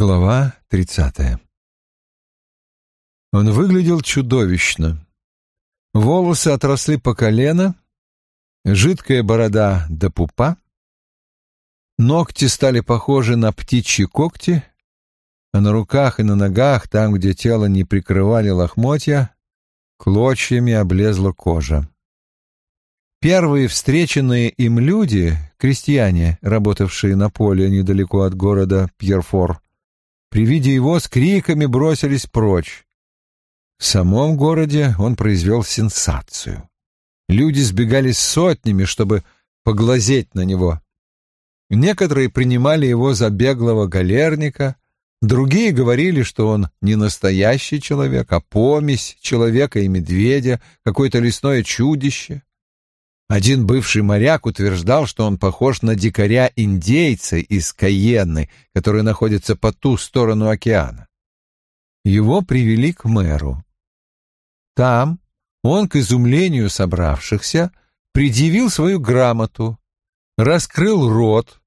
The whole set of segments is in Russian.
Глава тридцатая Он выглядел чудовищно. Волосы отросли по колено, жидкая борода до пупа, ногти стали похожи на птичьи когти, а на руках и на ногах, там, где тело не прикрывали лохмотья, клочьями облезла кожа. Первые встреченные им люди, крестьяне, работавшие на поле недалеко от города Пьерфор, при виде его с криками бросились прочь. В самом городе он произвел сенсацию. Люди сбегались сотнями, чтобы поглазеть на него. Некоторые принимали его за беглого галерника, другие говорили, что он не настоящий человек, а помесь человека и медведя, какое-то лесное чудище. Один бывший моряк утверждал, что он похож на дикаря-индейца из Каенны, который находится по ту сторону океана. Его привели к мэру. Там он, к изумлению собравшихся, предъявил свою грамоту, раскрыл рот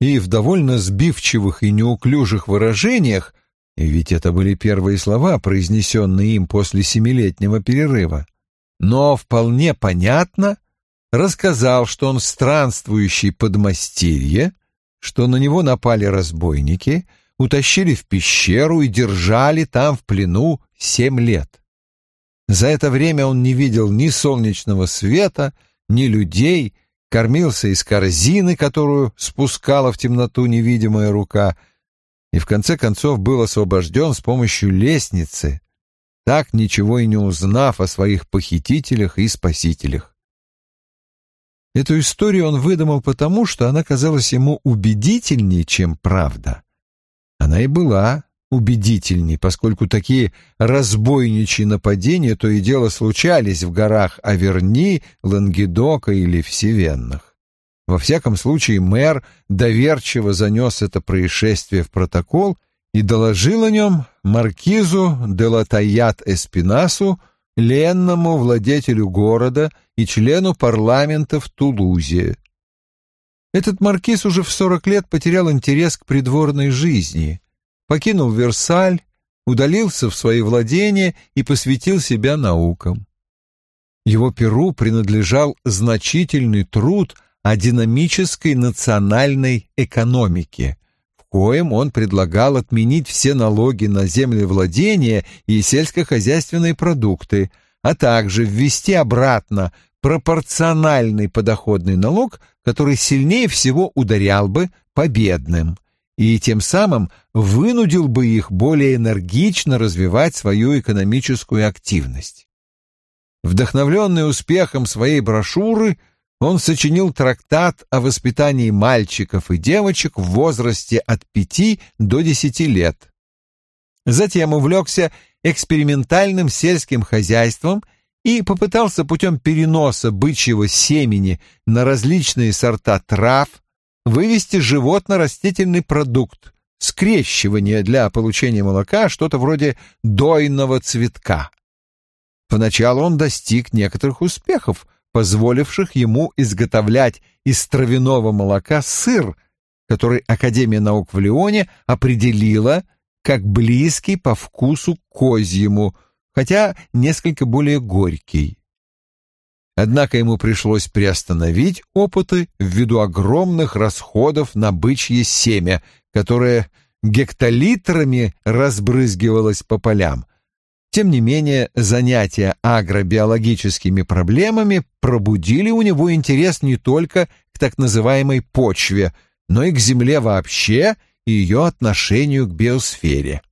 и в довольно сбивчивых и неуклюжих выражениях, ведь это были первые слова, произнесенные им после семилетнего перерыва, но вполне понятно — рассказал, что он странствующий подмастерье, что на него напали разбойники, утащили в пещеру и держали там в плену семь лет. За это время он не видел ни солнечного света, ни людей, кормился из корзины, которую спускала в темноту невидимая рука, и в конце концов был освобожден с помощью лестницы, так ничего и не узнав о своих похитителях и спасителях. Эту историю он выдумал потому, что она казалась ему убедительнее, чем правда. Она и была убедительней, поскольку такие разбойничьи нападения то и дело случались в горах Аверни, Лангедока или в. Во всяком случае, мэр доверчиво занес это происшествие в протокол и доложил о нем маркизу де Латаят Эспинасу, ленному владетелю города и члену парламента в Тулузе. Этот маркиз уже в сорок лет потерял интерес к придворной жизни, покинул Версаль, удалился в свои владения и посвятил себя наукам. Его перу принадлежал значительный труд о динамической национальной экономике, коем он предлагал отменить все налоги на землевладение и сельскохозяйственные продукты, а также ввести обратно пропорциональный подоходный налог, который сильнее всего ударял бы по бедным и тем самым вынудил бы их более энергично развивать свою экономическую активность. Вдохновленный успехом своей брошюры, он сочинил трактат о воспитании мальчиков и девочек в возрасте от пяти до десяти лет. Затем увлекся экспериментальным сельским хозяйством и попытался путем переноса бычьего семени на различные сорта трав вывести животно-растительный продукт, скрещивание для получения молока, что-то вроде дойного цветка. Поначалу он достиг некоторых успехов – позволивших ему изготовлять из травяного молока сыр, который Академия наук в Лионе определила как близкий по вкусу козьему, хотя несколько более горький. Однако ему пришлось приостановить опыты ввиду огромных расходов на бычье семя, которое гектолитрами разбрызгивалось по полям, тем не менее, занятия агробиологическими проблемами пробудили у него интерес не только к так называемой почве, но и к Земле вообще и ее отношению к биосфере.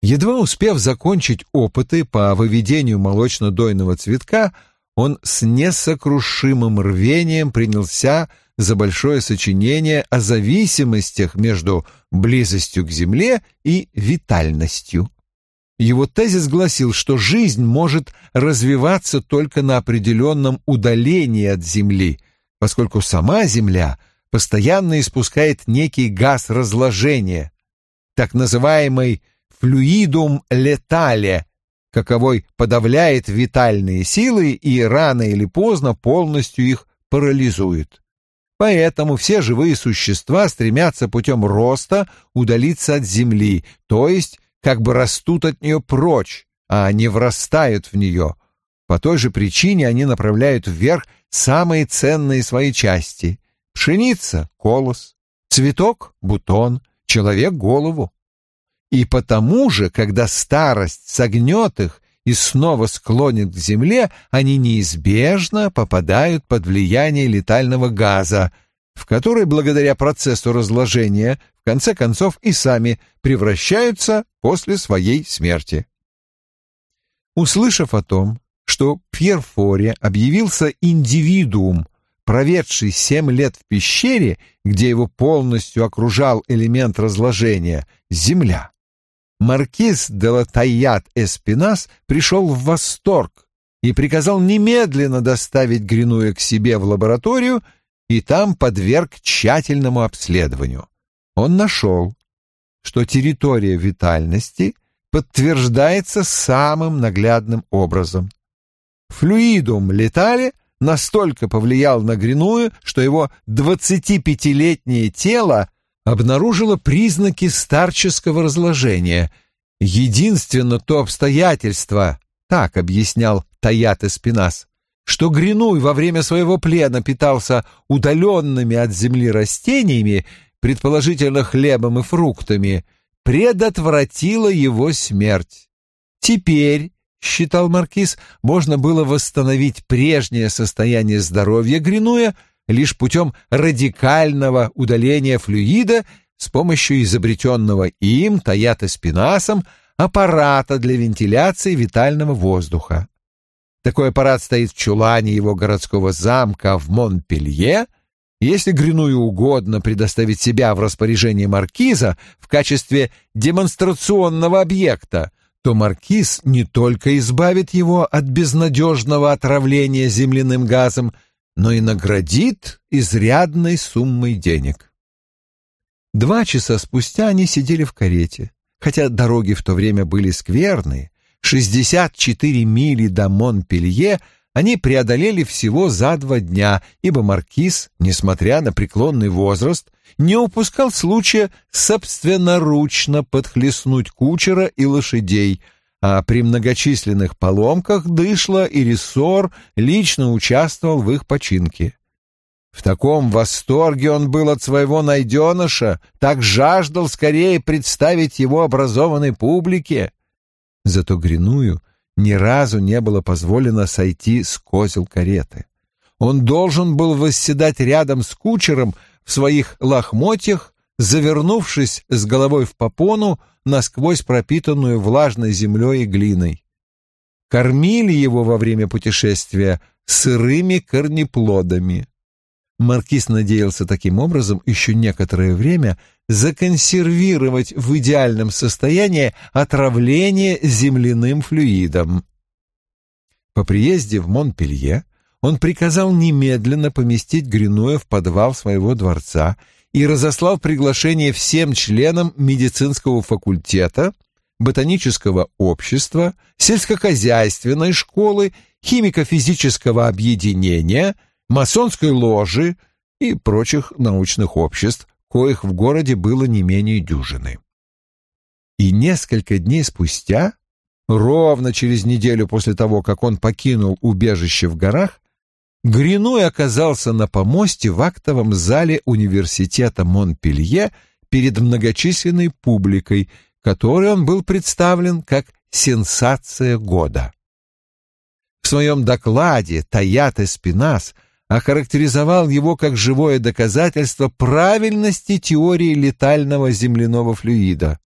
Едва успев закончить опыты по выведению молочно-дойного цветка, он с несокрушимым рвением принялся за большое сочинение о зависимостях между близостью к Земле и витальностью. Его тезис гласил, что жизнь может развиваться только на определенном удалении от Земли, поскольку сама Земля постоянно испускает некий газ разложения, так называемый флюидум летале, каковой подавляет витальные силы и рано или поздно полностью их парализует. Поэтому все живые существа стремятся путем роста удалиться от Земли, то есть как бы растут от нее прочь, а не врастают в нее. По той же причине они направляют вверх самые ценные свои части. Пшеница — колос, цветок — бутон, человек — голову. И потому же, когда старость согнет их и снова склонит к земле, они неизбежно попадают под влияние летального газа, в который, благодаря процессу разложения, в конце концов и сами превращаются после своей смерти. Услышав о том, что в Пьерфоре объявился индивидуум, проведший семь лет в пещере, где его полностью окружал элемент разложения — земля, маркиз де Латаят Эспинас пришел в восторг и приказал немедленно доставить Гринуя к себе в лабораторию и там подверг тщательному обследованию. Он нашел, что территория витальности подтверждается самым наглядным образом. Флюидум летали настолько повлиял на Гриную, что его 25-летнее тело обнаружила признаки старческого разложения. Единственно то обстоятельство, так объяснял Таят Эспинас, что Гринуй во время своего плена питался удаленными от земли растениями, предположительно хлебом и фруктами, предотвратило его смерть. Теперь, считал Маркиз, можно было восстановить прежнее состояние здоровья Гринуя – лишь путем радикального удаления флюида с помощью изобретенного им, Таято Спинасом, аппарата для вентиляции витального воздуха. Такой аппарат стоит в чулане его городского замка в Монпелье. Если Гряную угодно предоставить себя в распоряжение маркиза в качестве демонстрационного объекта, то маркиз не только избавит его от безнадежного отравления земляным газом, но и наградит изрядной суммой денег. Два часа спустя они сидели в карете, хотя дороги в то время были скверные. 64 мили до Монпелье они преодолели всего за два дня, ибо маркиз, несмотря на преклонный возраст, не упускал случая собственноручно подхлестнуть кучера и лошадей — а при многочисленных поломках Дышла и Рессор лично участвовал в их починке. В таком восторге он был от своего найденыша, так жаждал скорее представить его образованной публике. Зато Гриную ни разу не было позволено сойти с козел кареты. Он должен был восседать рядом с кучером в своих лохмотьях, завернувшись с головой в попону, насквозь пропитанную влажной землей и глиной. Кормили его во время путешествия сырыми корнеплодами. Маркиз надеялся таким образом еще некоторое время законсервировать в идеальном состоянии отравление земляным флюидом. По приезде в Монпелье он приказал немедленно поместить Гринуя в подвал своего дворца и разослал приглашение всем членам медицинского факультета, ботанического общества, сельскохозяйственной школы, химико-физического объединения, масонской ложи и прочих научных обществ, коих в городе было не менее дюжины. И несколько дней спустя, ровно через неделю после того, как он покинул убежище в горах, Гриной оказался на помосте в актовом зале университета Монпелье перед многочисленной публикой, которой он был представлен как «сенсация года». В своем докладе Таят Эспинас охарактеризовал его как живое доказательство правильности теории летального земляного флюида.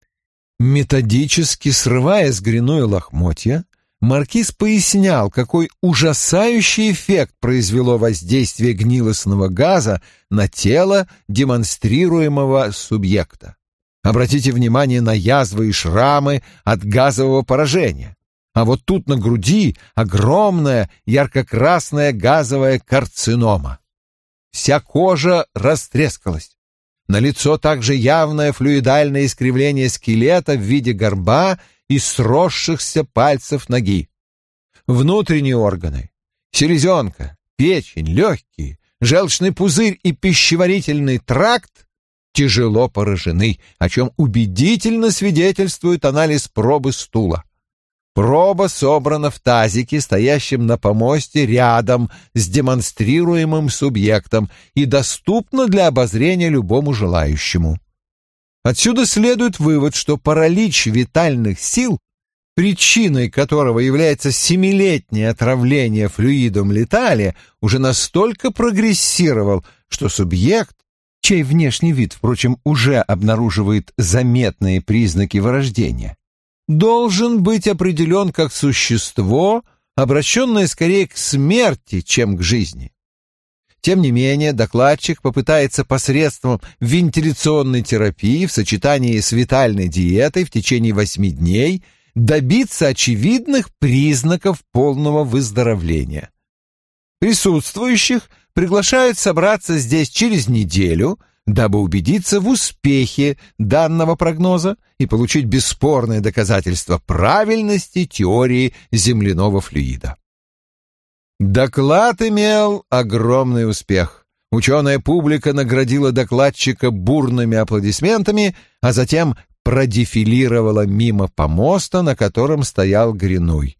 Методически срывая с Гриной лохмотья, Маркиз пояснял, какой ужасающий эффект произвело воздействие гнилостного газа на тело демонстрируемого субъекта. Обратите внимание на язвы и шрамы от газового поражения. А вот тут на груди огромная ярко-красная газовая карцинома. Вся кожа растрескалась. На лицо также явное флюидальное искривление скелета в виде горба и сросшихся пальцев ноги. Внутренние органы, селезенка, печень, легкие, желчный пузырь и пищеварительный тракт тяжело поражены, о чем убедительно свидетельствует анализ пробы стула. Проба собрана в тазике, стоящем на помосте рядом с демонстрируемым субъектом и доступна для обозрения любому желающему. Отсюда следует вывод, что паралич витальных сил, причиной которого является семилетнее отравление флюидом летали, уже настолько прогрессировал, что субъект, чей внешний вид, впрочем, уже обнаруживает заметные признаки вырождения, должен быть определен как существо, обращенное скорее к смерти, чем к жизни. Тем не менее, докладчик попытается посредством вентиляционной терапии в сочетании с витальной диетой в течение восьми дней добиться очевидных признаков полного выздоровления. Присутствующих приглашают собраться здесь через неделю – дабы убедиться в успехе данного прогноза и получить бесспорное доказательство правильности теории земляного флюида. Доклад имел огромный успех. Ученая публика наградила докладчика бурными аплодисментами, а затем продефилировала мимо помоста, на котором стоял Гринуй.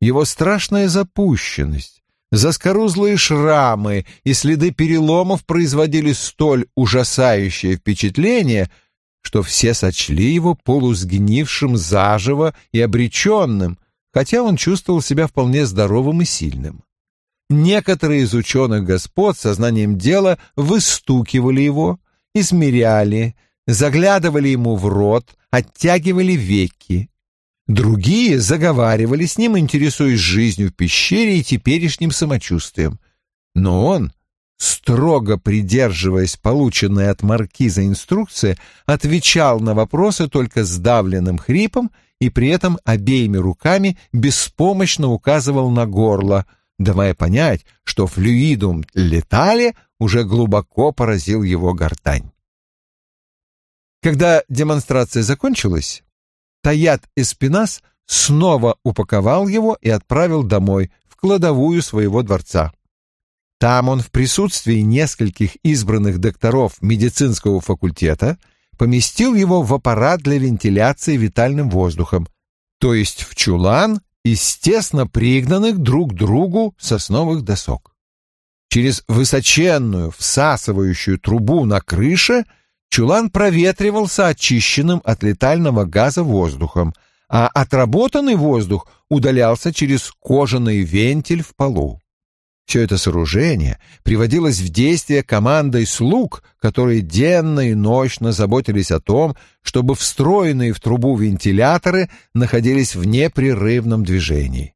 Его страшная запущенность, Заскорузлые шрамы и следы переломов производили столь ужасающее впечатление, что все сочли его полусгнившим заживо и обреченным, хотя он чувствовал себя вполне здоровым и сильным. Некоторые из ученых господ сознанием дела выстукивали его, измеряли, заглядывали ему в рот, оттягивали веки. Другие заговаривали с ним, интересуясь жизнью в пещере и теперешним самочувствием. Но он, строго придерживаясь полученной от маркиза инструкции, отвечал на вопросы только сдавленным хрипом и при этом обеими руками беспомощно указывал на горло, давая понять, что флюидум летали уже глубоко поразил его гортань. Когда демонстрация закончилась, Таят Эспинас снова упаковал его и отправил домой, в кладовую своего дворца. Там он в присутствии нескольких избранных докторов медицинского факультета поместил его в аппарат для вентиляции витальным воздухом, то есть в чулан из тесно пригнанных друг к другу сосновых досок. Через высоченную всасывающую трубу на крыше – Чулан проветривался очищенным от летального газа воздухом, а отработанный воздух удалялся через кожаный вентиль в полу. Все это сооружение приводилось в действие командой слуг, которые денно и ночно заботились о том, чтобы встроенные в трубу вентиляторы находились в непрерывном движении.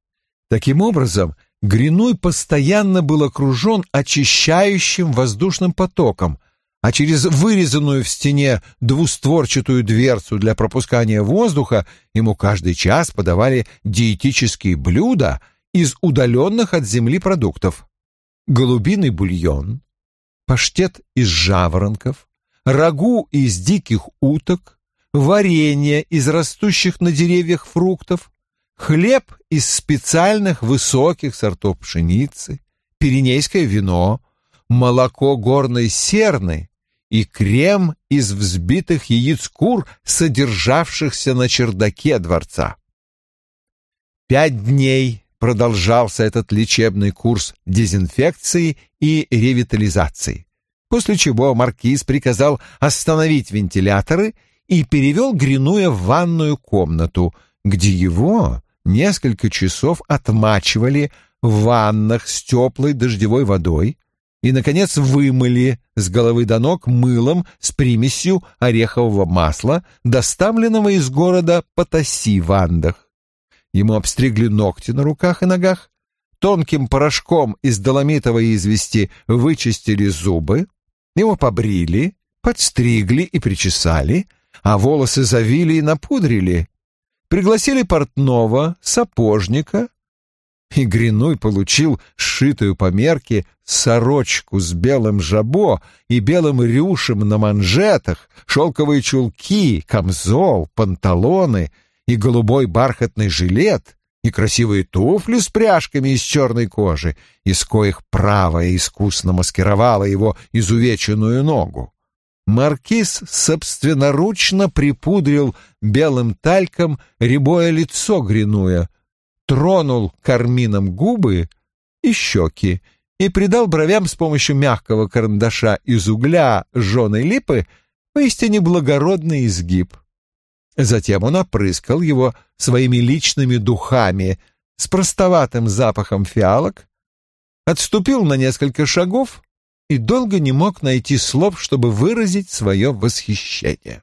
Таким образом, Гринуй постоянно был окружен очищающим воздушным потоком, а через вырезанную в стене двустворчатую дверцу для пропускания воздуха ему каждый час подавали диетические блюда из удаленных от земли продуктов. Голубиный бульон, паштет из жаворонков, рагу из диких уток, варенье из растущих на деревьях фруктов, хлеб из специальных высоких сортов пшеницы, пиренейское вино, молоко горной серны и крем из взбитых яиц кур, содержавшихся на чердаке дворца. Пять дней продолжался этот лечебный курс дезинфекции и ревитализации, после чего маркиз приказал остановить вентиляторы и перевел Гринуя в ванную комнату, где его несколько часов отмачивали в ваннах с теплой дождевой водой, и, наконец, вымыли с головы до ног мылом с примесью орехового масла, доставленного из города Патаси в Андах. Ему обстригли ногти на руках и ногах, тонким порошком из доломитовой извести вычистили зубы, его побрили, подстригли и причесали, а волосы завили и напудрили. Пригласили портного, сапожника, и Гринуй получил сшитую по мерке сорочку с белым жабо и белым рюшем на манжетах, шелковые чулки, камзол, панталоны и голубой бархатный жилет, и красивые туфли с пряжками из черной кожи, из коих правая искусно маскировала его изувеченную ногу. Маркиз собственноручно припудрил белым тальком рябое лицо гринуя, тронул кармином губы и щеки и придал бровям с помощью мягкого карандаша из угля жженой липы поистине благородный изгиб. Затем он опрыскал его своими личными духами с простоватым запахом фиалок, отступил на несколько шагов и долго не мог найти слов, чтобы выразить свое восхищение.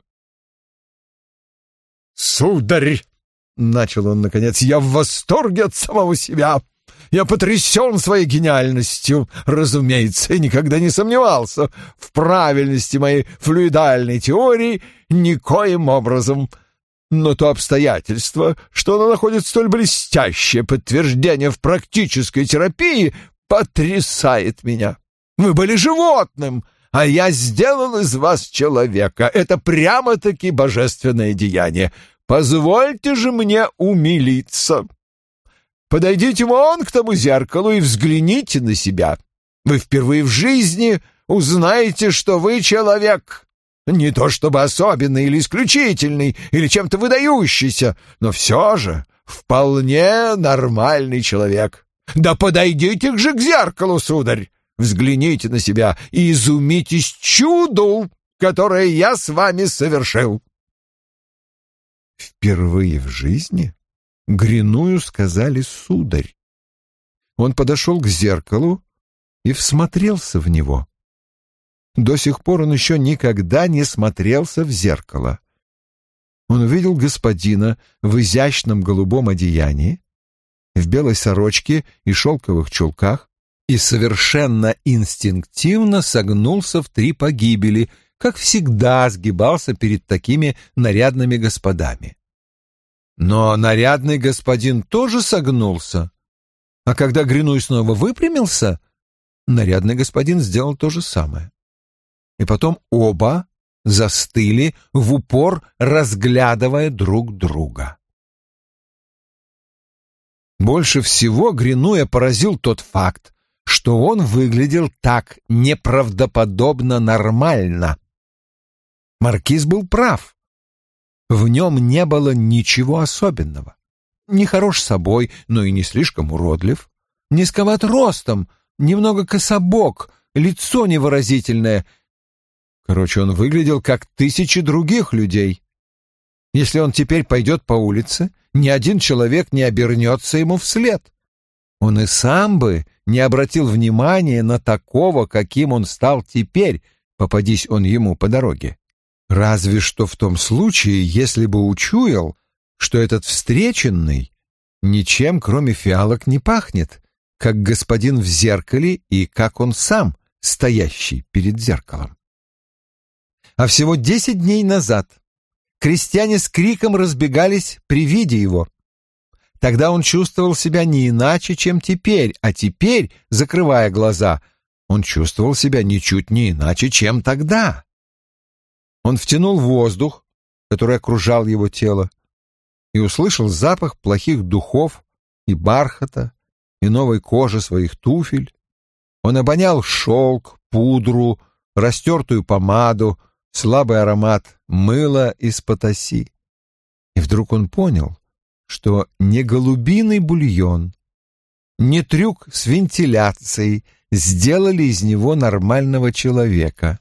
«Сударь!» — начал он наконец. «Я в восторге от самого себя. Я потрясен своей гениальностью. Разумеется, никогда не сомневался в правильности моей флюидальной теории никоим образом. Но то обстоятельство, что она находит столь блестящее подтверждение в практической терапии, потрясает меня. Вы были животным, а я сделал из вас человека. Это прямо-таки божественное деяние. Позвольте же мне умилиться. Подойдите вон к тому зеркалу и взгляните на себя. Вы впервые в жизни узнаете, что вы человек. Не то чтобы особенный или исключительный, или чем-то выдающийся, но все же вполне нормальный человек. Да подойдите же к зеркалу, сударь. Взгляните на себя и изумитесь чуду, которое я с вами совершил. Впервые в жизни Гриную сказали сударь. Он подошел к зеркалу и всмотрелся в него. До сих пор он еще никогда не смотрелся в зеркало. Он увидел господина в изящном голубом одеянии, в белой сорочке и шелковых чулках, и совершенно инстинктивно согнулся в три погибели, как всегда сгибался перед такими нарядными господами. Но нарядный господин тоже согнулся, а когда Гринуй снова выпрямился, нарядный господин сделал то же самое. И потом оба застыли в упор, разглядывая друг друга. Больше всего Гринуя поразил тот факт, что он выглядел так неправдоподобно нормально. Маркиз был прав. В нем не было ничего особенного. Не хорош собой, но и не слишком уродлив. Низковат ростом, немного кособок, лицо невыразительное. Короче, он выглядел как тысячи других людей. Если он теперь пойдет по улице, ни один человек не обернется ему вслед. Он и сам бы не обратил внимания на такого, каким он стал теперь, попадись он ему по дороге. Разве что в том случае, если бы учуял, что этот встреченный ничем, кроме фиалок, не пахнет, как господин в зеркале и как он сам, стоящий перед зеркалом. А всего десять дней назад крестьяне с криком разбегались при виде его — Тогда он чувствовал себя не иначе, чем теперь, а теперь, закрывая глаза, он чувствовал себя ничуть не иначе, чем тогда. Он втянул воздух, который окружал его тело, и услышал запах плохих духов и бархата, и новой кожи своих туфель. Он обонял шелк, пудру, растертую помаду, слабый аромат мыла из потаси. И вдруг он понял, что не голубиный бульон, не трюк с вентиляцией сделали из него нормального человека,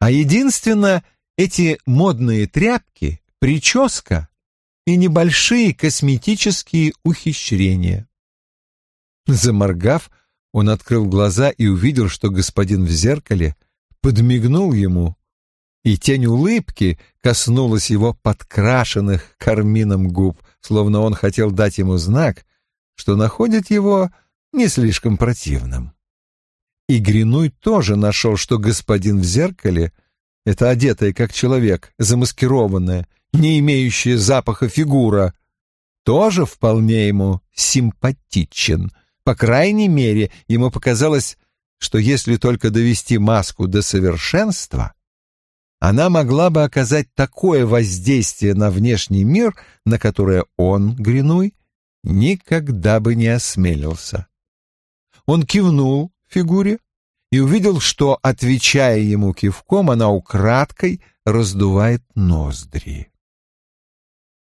а единственно эти модные тряпки, прическа и небольшие косметические ухищрения. Заморгав, он открыл глаза и увидел, что господин в зеркале подмигнул ему и тень улыбки коснулась его подкрашенных кармином губ, словно он хотел дать ему знак, что находит его не слишком противным. И Гринуй тоже нашел, что господин в зеркале — это одетая как человек, замаскированная, не имеющая запаха фигура, тоже вполне ему симпатичен. По крайней мере, ему показалось, что если только довести маску до совершенства — она могла бы оказать такое воздействие на внешний мир, на которое он, Гринуй, никогда бы не осмелился. Он кивнул фигуре и увидел, что, отвечая ему кивком, она украдкой раздувает ноздри.